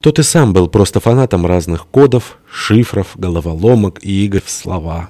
Тот и сам был просто фанатом разных кодов, шифров, головоломок и игр в слова.